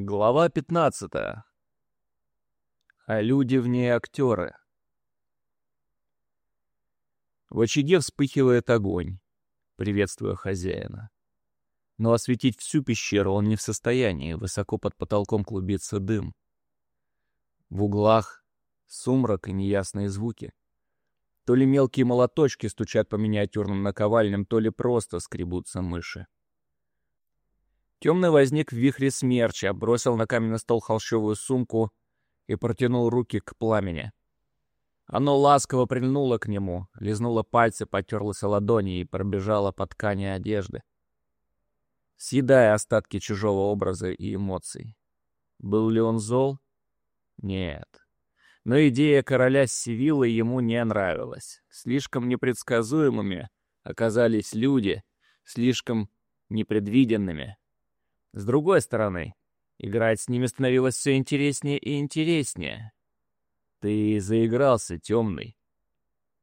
Глава 15. А люди в ней актеры. В очаге вспыхивает огонь, приветствуя хозяина. Но осветить всю пещеру он не в состоянии, высоко под потолком клубится дым. В углах сумрак и неясные звуки. То ли мелкие молоточки стучат по миниатюрным наковальням, то ли просто скребутся мыши. Темный возник в вихре смерча, бросил на каменный стол холщовую сумку и протянул руки к пламени. Оно ласково прильнуло к нему, лизнуло пальцы, потерлось ладони и пробежало по ткани одежды, съедая остатки чужого образа и эмоций. Был ли он зол? Нет. Но идея короля с Севиллой ему не нравилась. Слишком непредсказуемыми оказались люди, слишком непредвиденными. С другой стороны, играть с ними становилось все интереснее и интереснее. Ты заигрался, темный.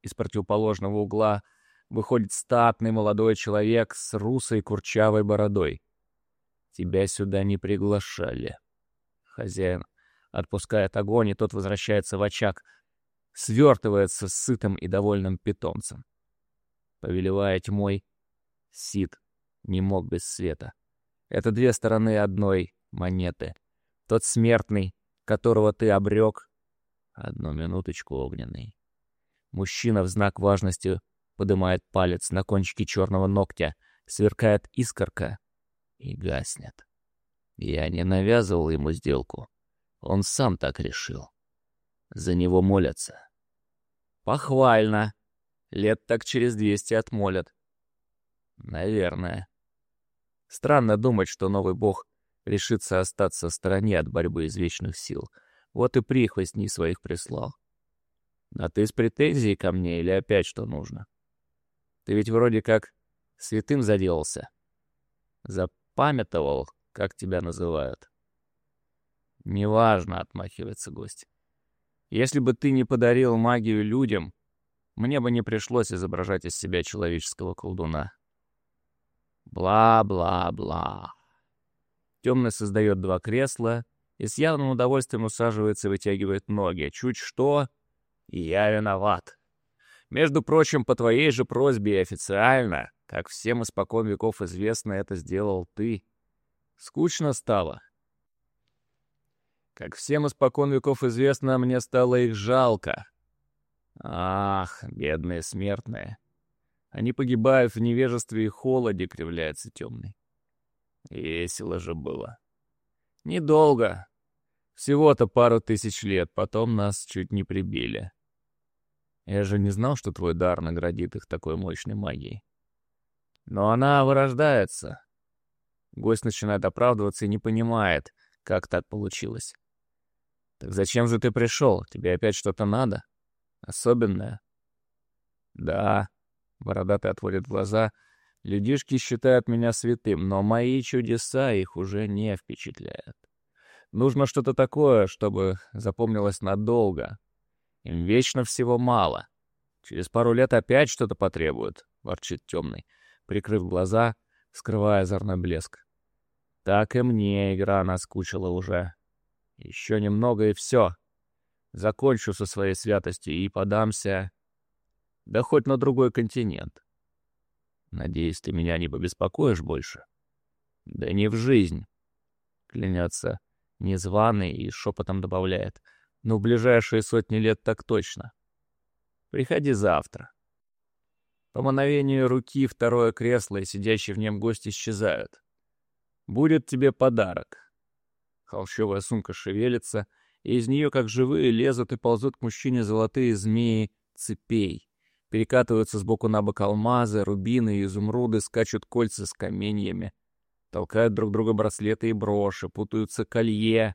Из противоположного угла выходит статный молодой человек с русой курчавой бородой. Тебя сюда не приглашали. Хозяин отпускает огонь, и тот возвращается в очаг, свертывается с сытым и довольным питомцем. Повелевая тьмой, Сид не мог без света. Это две стороны одной монеты. Тот смертный, которого ты обрек. Одну минуточку, огненный. Мужчина в знак важности поднимает палец на кончике черного ногтя, сверкает искорка и гаснет. Я не навязывал ему сделку. Он сам так решил. За него молятся. Похвально. Лет так через двести отмолят. Наверное. Странно думать, что новый бог решится остаться в стороне от борьбы извечных сил. Вот и прихвостней своих прислал. А ты с претензией ко мне или опять что нужно? Ты ведь вроде как святым заделался. Запамятовал, как тебя называют. Неважно, отмахивается гость. Если бы ты не подарил магию людям, мне бы не пришлось изображать из себя человеческого колдуна. Бла-бла-бла. Темный создает два кресла и с явным удовольствием усаживается и вытягивает ноги. Чуть что, и я виноват. Между прочим, по твоей же просьбе официально, как всем испокон веков известно, это сделал ты. Скучно стало. Как всем испокон веков известно, мне стало их жалко. Ах, бедные смертные. Они погибают в невежестве и холоде, кривляется темный. Весело же было. Недолго. Всего-то пару тысяч лет, потом нас чуть не прибили. Я же не знал, что твой дар наградит их такой мощной магией. Но она вырождается. Гость начинает оправдываться и не понимает, как так получилось. Так зачем же ты пришел? Тебе опять что-то надо? Особенное? Да, Бородатый отводит глаза. Людишки считают меня святым, но мои чудеса их уже не впечатляют. Нужно что-то такое, чтобы запомнилось надолго. Им вечно всего мало. Через пару лет опять что-то потребуют, — ворчит темный, прикрыв глаза, скрывая озорной блеск. Так и мне игра наскучила уже. Еще немного и все. Закончу со своей святостью и подамся да хоть на другой континент. Надеюсь, ты меня не побеспокоишь больше. Да не в жизнь. Клянется незваный и шепотом добавляет. Но в ближайшие сотни лет так точно. Приходи завтра. По мановению руки второе кресло и сидящий в нем гость исчезают. Будет тебе подарок. Холщовая сумка шевелится, и из нее, как живые, лезут и ползут к мужчине золотые змеи цепей. Перекатываются сбоку на бок алмазы, рубины и изумруды, скачут кольца с каменьями. Толкают друг друга браслеты и броши, путаются колье.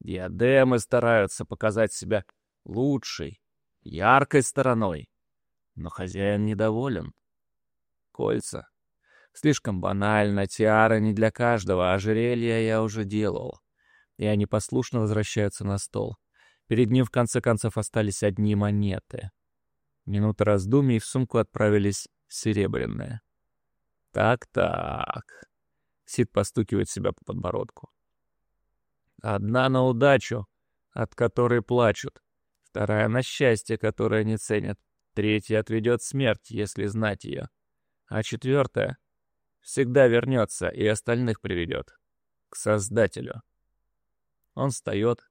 Диадемы стараются показать себя лучшей, яркой стороной. Но хозяин недоволен. Кольца. Слишком банально, тиара не для каждого, ожерелья я уже делал. И они послушно возвращаются на стол. Перед ним в конце концов остались одни монеты. Минута раздумий, в сумку отправились серебряные. Так-так. Сид постукивает себя по подбородку. Одна на удачу, от которой плачут. Вторая на счастье, которое не ценят. Третья отведет смерть, если знать ее. А четвертая всегда вернется и остальных приведет. К Создателю. Он встает,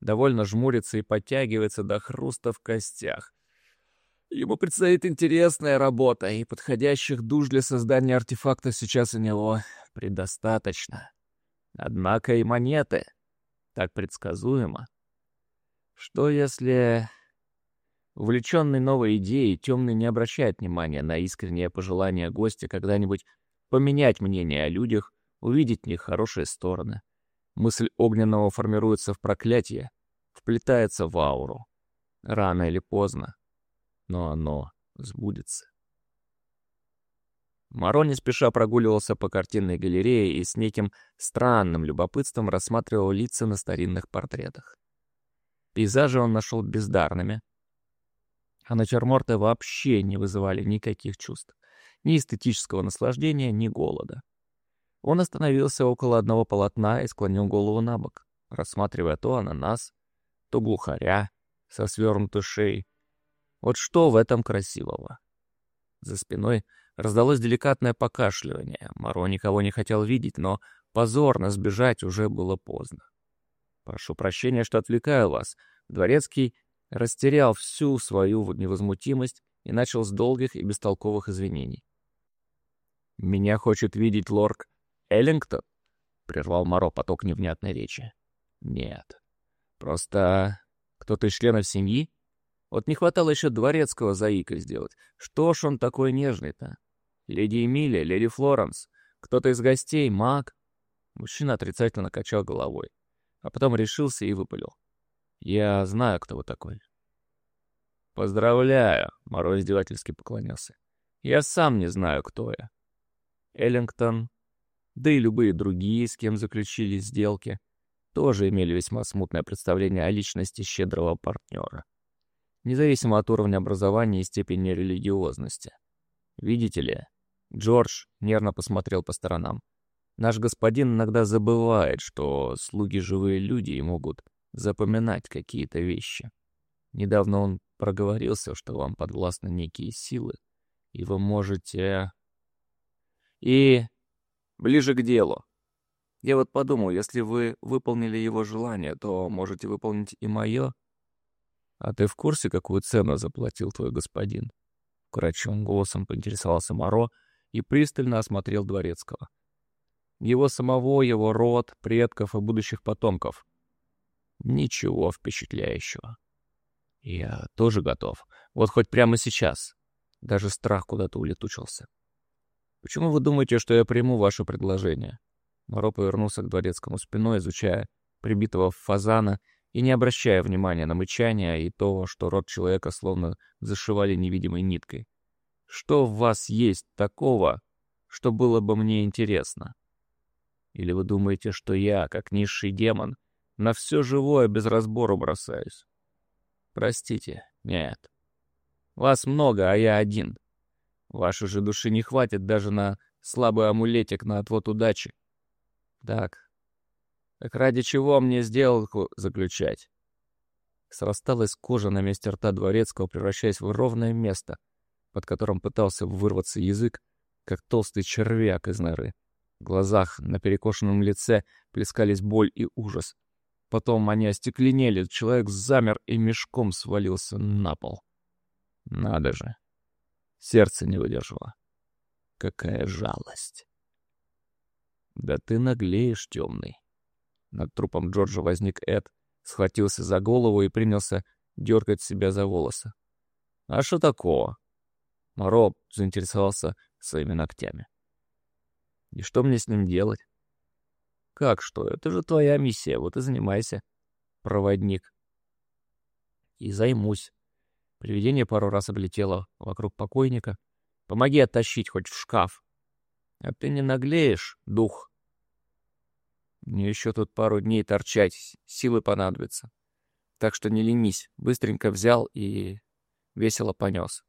довольно жмурится и подтягивается до хруста в костях. Ему предстоит интересная работа, и подходящих душ для создания артефакта сейчас у него предостаточно. Однако и монеты. Так предсказуемо. Что если... Увлеченный новой идеей, Темный не обращает внимания на искреннее пожелание гостя когда-нибудь поменять мнение о людях, увидеть в них хорошие стороны. Мысль огненного формируется в проклятие, вплетается в ауру. Рано или поздно, но оно сбудется. Маро не спеша прогуливался по картинной галерее и с неким странным любопытством рассматривал лица на старинных портретах. Пейзажи он нашел бездарными, а натюрморты вообще не вызывали никаких чувств. Ни эстетического наслаждения, ни голода. Он остановился около одного полотна и склонил голову на бок, рассматривая то ананас, то глухаря со свернутой шеей. Вот что в этом красивого? За спиной раздалось деликатное покашливание. Моро никого не хотел видеть, но позорно сбежать уже было поздно. «Прошу прощения, что отвлекаю вас. Дворецкий растерял всю свою невозмутимость и начал с долгих и бестолковых извинений. «Меня хочет видеть лорд Эллингтон?» — прервал Моро поток невнятной речи. «Нет. Просто кто-то из членов семьи? Вот не хватало еще дворецкого заика сделать. Что ж он такой нежный-то? Леди Эмилия, леди Флоренс, кто-то из гостей, маг?» Мужчина отрицательно качал головой, а потом решился и выпалил. Я знаю, кто вы такой. Поздравляю, Моро издевательски поклонился. Я сам не знаю, кто я. Эллингтон, да и любые другие, с кем заключили сделки, тоже имели весьма смутное представление о личности щедрого партнера, независимо от уровня образования и степени религиозности. Видите ли, Джордж нервно посмотрел по сторонам. Наш господин иногда забывает, что слуги живые люди и могут запоминать какие-то вещи. Недавно он проговорился, что вам подвластны некие силы, и вы можете... И ближе к делу. Я вот подумал, если вы выполнили его желание, то можете выполнить и мое. А ты в курсе, какую цену заплатил твой господин? Вкрадчивым голосом поинтересовался Моро и пристально осмотрел Дворецкого. Его самого, его род, предков и будущих потомков. Ничего впечатляющего. Я тоже готов. Вот хоть прямо сейчас. Даже страх куда-то улетучился. Почему вы думаете, что я приму ваше предложение? Моро повернулся к дворецкому спиной, изучая прибитого фазана и не обращая внимания на мычание и то, что рот человека словно зашивали невидимой ниткой. Что в вас есть такого, что было бы мне интересно? Или вы думаете, что я, как низший демон, на все живое без разбору бросаюсь. Простите, нет. Вас много, а я один. Вашей же души не хватит даже на слабый амулетик на отвод удачи. Так, так ради чего мне сделку заключать? Срасталась кожа на месте рта дворецкого, превращаясь в ровное место, под которым пытался вырваться язык, как толстый червяк из норы. В глазах на перекошенном лице плескались боль и ужас. Потом они остекленели, человек замер и мешком свалился на пол. Надо же. Сердце не выдержало. Какая жалость. Да ты наглеешь, темный. Над трупом Джорджа возник Эд, схватился за голову и принялся дергать себя за волосы. А что такого? Моро заинтересовался своими ногтями. И что мне с ним делать? «Как что? Это же твоя миссия, вот и занимайся, проводник». «И займусь». Привидение пару раз облетело вокруг покойника. «Помоги оттащить хоть в шкаф». «А ты не наглеешь, дух?» «Мне еще тут пару дней торчать, силы понадобятся. Так что не ленись, быстренько взял и весело понес.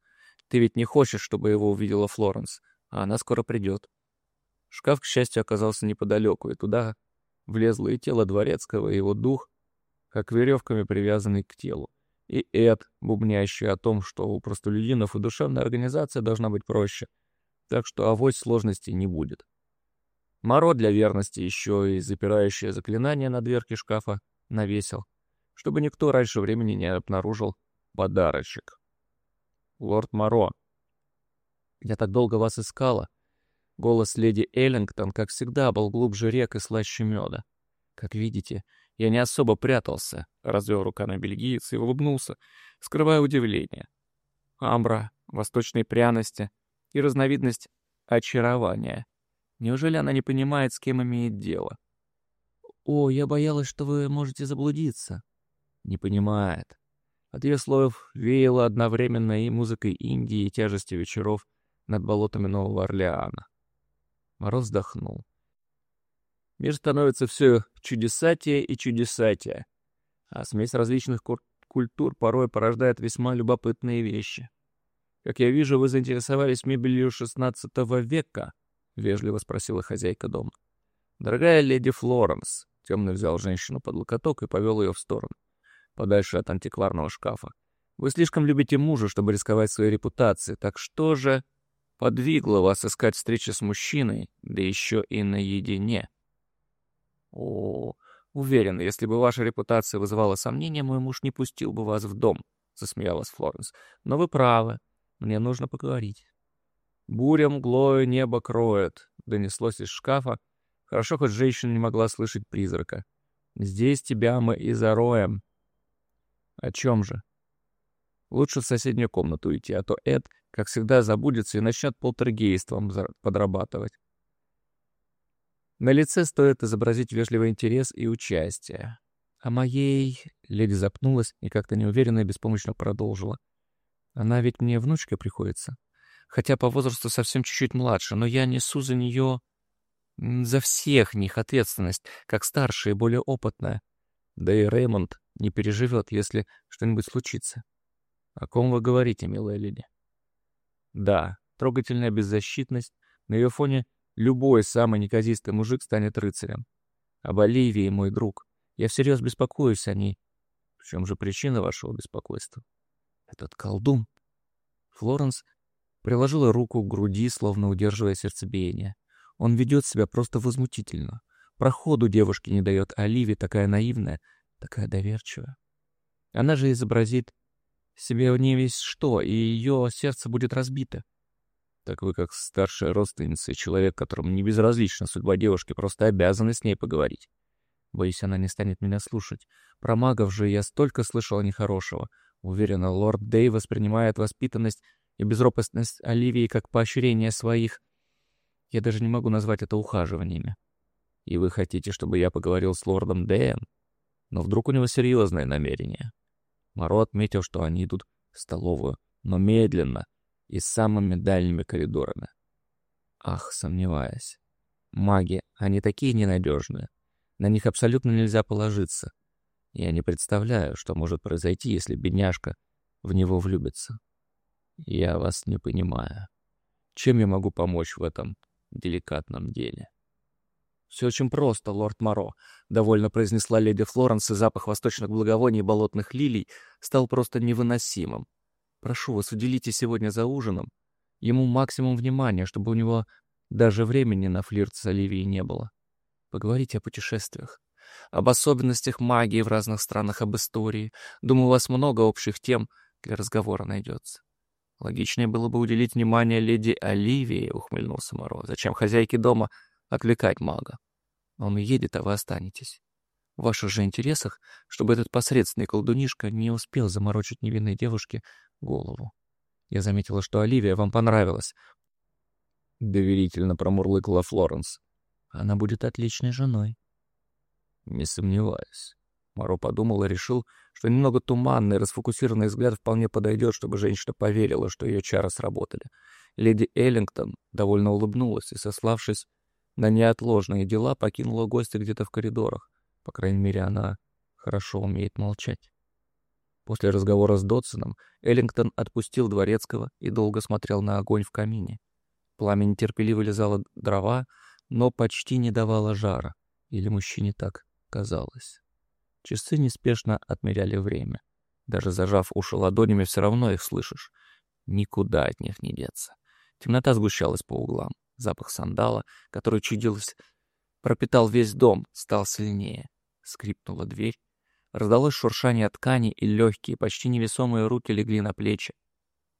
Ты ведь не хочешь, чтобы его увидела Флоренс, а она скоро придет». Шкаф, к счастью, оказался неподалеку, и туда влезло и тело дворецкого, и его дух, как веревками привязанный к телу, и Эд, бубнящий о том, что у простолюдинов и душевная организация должна быть проще, так что авось сложностей не будет. Моро для верности еще и запирающее заклинание на дверке шкафа навесил, чтобы никто раньше времени не обнаружил подарочек. «Лорд Моро, я так долго вас искала». Голос леди Эллингтон, как всегда, был глубже рек и слаще меда. Как видите, я не особо прятался, развел руками бельгиец и улыбнулся, скрывая удивление. Амбра, восточные пряности и разновидность очарования. Неужели она не понимает, с кем имеет дело? «О, я боялась, что вы можете заблудиться». «Не понимает». От ее слов веяло одновременно и музыкой Индии, и тяжестью вечеров над болотами Нового Орлеана. Мороз вздохнул. Мир становится все чудесатее и чудесатее, а смесь различных культур порой порождает весьма любопытные вещи. «Как я вижу, вы заинтересовались мебелью XVI века?» — вежливо спросила хозяйка дома. «Дорогая леди Флоренс», — темный взял женщину под локоток и повел ее в сторону, подальше от антикварного шкафа. «Вы слишком любите мужа, чтобы рисковать своей репутацией, так что же подвигло вас искать встречи с мужчиной, да еще и наедине?» «О, уверен, если бы ваша репутация вызывала сомнения, мой муж не пустил бы вас в дом», — засмеялась Флоренс. «Но вы правы. Мне нужно поговорить». «Буря мглою небо кроет», — донеслось из шкафа. Хорошо, хоть женщина не могла слышать призрака. «Здесь тебя мы и зароем». «О чем же?» «Лучше в соседнюю комнату идти, а то Эд, как всегда, забудется и начнет полтергейством подрабатывать». На лице стоит изобразить вежливый интерес и участие. А моей... Леди запнулась и как-то неуверенно и беспомощно продолжила. Она ведь мне внучкой приходится. Хотя по возрасту совсем чуть-чуть младше, но я несу за нее... За всех них ответственность, как старшая и более опытная. Да и Реймонд не переживет, если что-нибудь случится. О ком вы говорите, милая леди? Да, трогательная беззащитность. На ее фоне Любой самый неказистый мужик станет рыцарем. Об Оливии, мой друг. Я всерьез беспокоюсь о ней. В чем же причина вашего беспокойства? Этот колдун. Флоренс приложила руку к груди, словно удерживая сердцебиение. Он ведет себя просто возмутительно. Проходу девушки не дает Оливии, такая наивная, такая доверчивая. Она же изобразит себе не весь что, и ее сердце будет разбито. Так вы, как старшая родственница и человек, которому не безразлична судьба девушки, просто обязаны с ней поговорить. Боюсь, она не станет меня слушать. Про магов же я столько слышал нехорошего. Уверена, лорд Дэй воспринимает воспитанность и безропотность Оливии как поощрение своих... Я даже не могу назвать это ухаживаниями. И вы хотите, чтобы я поговорил с лордом Дэем? Но вдруг у него серьезное намерение? Моро отметил, что они идут в столовую, но медленно — и самыми дальними коридорами. Ах, сомневаюсь. Маги, они такие ненадежные. На них абсолютно нельзя положиться. Я не представляю, что может произойти, если бедняжка в него влюбится. Я вас не понимаю. Чем я могу помочь в этом деликатном деле? «Все очень просто, лорд Моро», — довольно произнесла леди Флоренс, и запах восточных благовоний и болотных лилий стал просто невыносимым. Прошу вас, уделите сегодня за ужином ему максимум внимания, чтобы у него даже времени на флирт с Оливией не было. Поговорите о путешествиях, об особенностях магии в разных странах, об истории. Думаю, у вас много общих тем для разговора найдется. Логичнее было бы уделить внимание леди Оливии, ухмыльнулся Моро. Зачем хозяйке дома отвлекать мага? Он уедет, а вы останетесь. В ваших же интересах, чтобы этот посредственный колдунишка не успел заморочить невинной девушке голову. Я заметила, что Оливия вам понравилась. Доверительно промурлыкала Флоренс. Она будет отличной женой. Не сомневаюсь. Моро подумал и решил, что немного туманный, расфокусированный взгляд вполне подойдет, чтобы женщина поверила, что ее чары сработали. Леди Эллингтон довольно улыбнулась и, сославшись на неотложные дела, покинула гостя где-то в коридорах. По крайней мере, она хорошо умеет молчать. После разговора с Дотсоном Эллингтон отпустил Дворецкого и долго смотрел на огонь в камине. Пламя нетерпеливо лизало дрова, но почти не давало жара. Или мужчине так казалось. Часы неспешно отмеряли время. Даже зажав уши ладонями, все равно их слышишь. Никуда от них не деться. Темнота сгущалась по углам. Запах сандала, который чудилось, пропитал весь дом, стал сильнее. Скрипнула дверь. Раздалось шуршание ткани, и легкие, почти невесомые руки легли на плечи.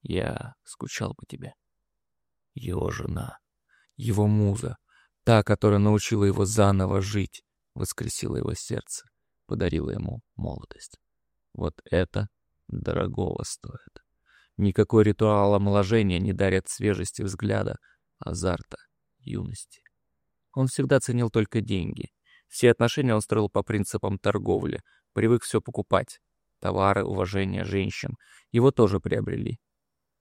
Я скучал по тебе. Его жена, его муза, та, которая научила его заново жить, воскресила его сердце, подарила ему молодость. Вот это дорогого стоит. Никакой ритуал омоложения не дарит свежести взгляда, азарта, юности. Он всегда ценил только деньги. Все отношения он строил по принципам торговли, привык все покупать. Товары, уважение женщин. Его тоже приобрели.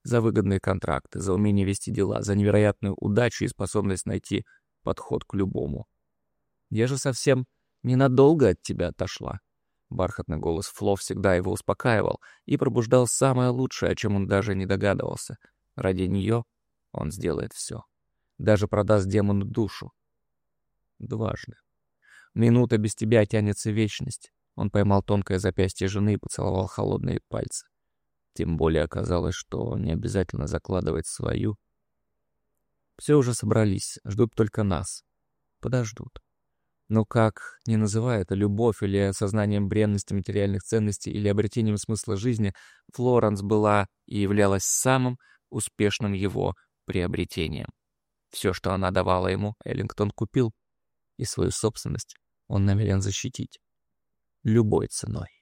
За выгодные контракты, за умение вести дела, за невероятную удачу и способность найти подход к любому. Я же совсем ненадолго от тебя отошла. Бархатный голос Фло всегда его успокаивал и пробуждал самое лучшее, о чем он даже не догадывался. Ради нее он сделает все. Даже продаст демону душу. Дважды. Минута без тебя тянется вечность. Он поймал тонкое запястье жены и поцеловал холодные пальцы. Тем более оказалось, что не обязательно закладывать свою. Все уже собрались, ждут только нас. Подождут. Но как, не называя это любовь или осознанием бренности материальных ценностей или обретением смысла жизни, Флоренс была и являлась самым успешным его приобретением. Все, что она давала ему, Эллингтон купил, и свою собственность он намерен защитить любой ценой.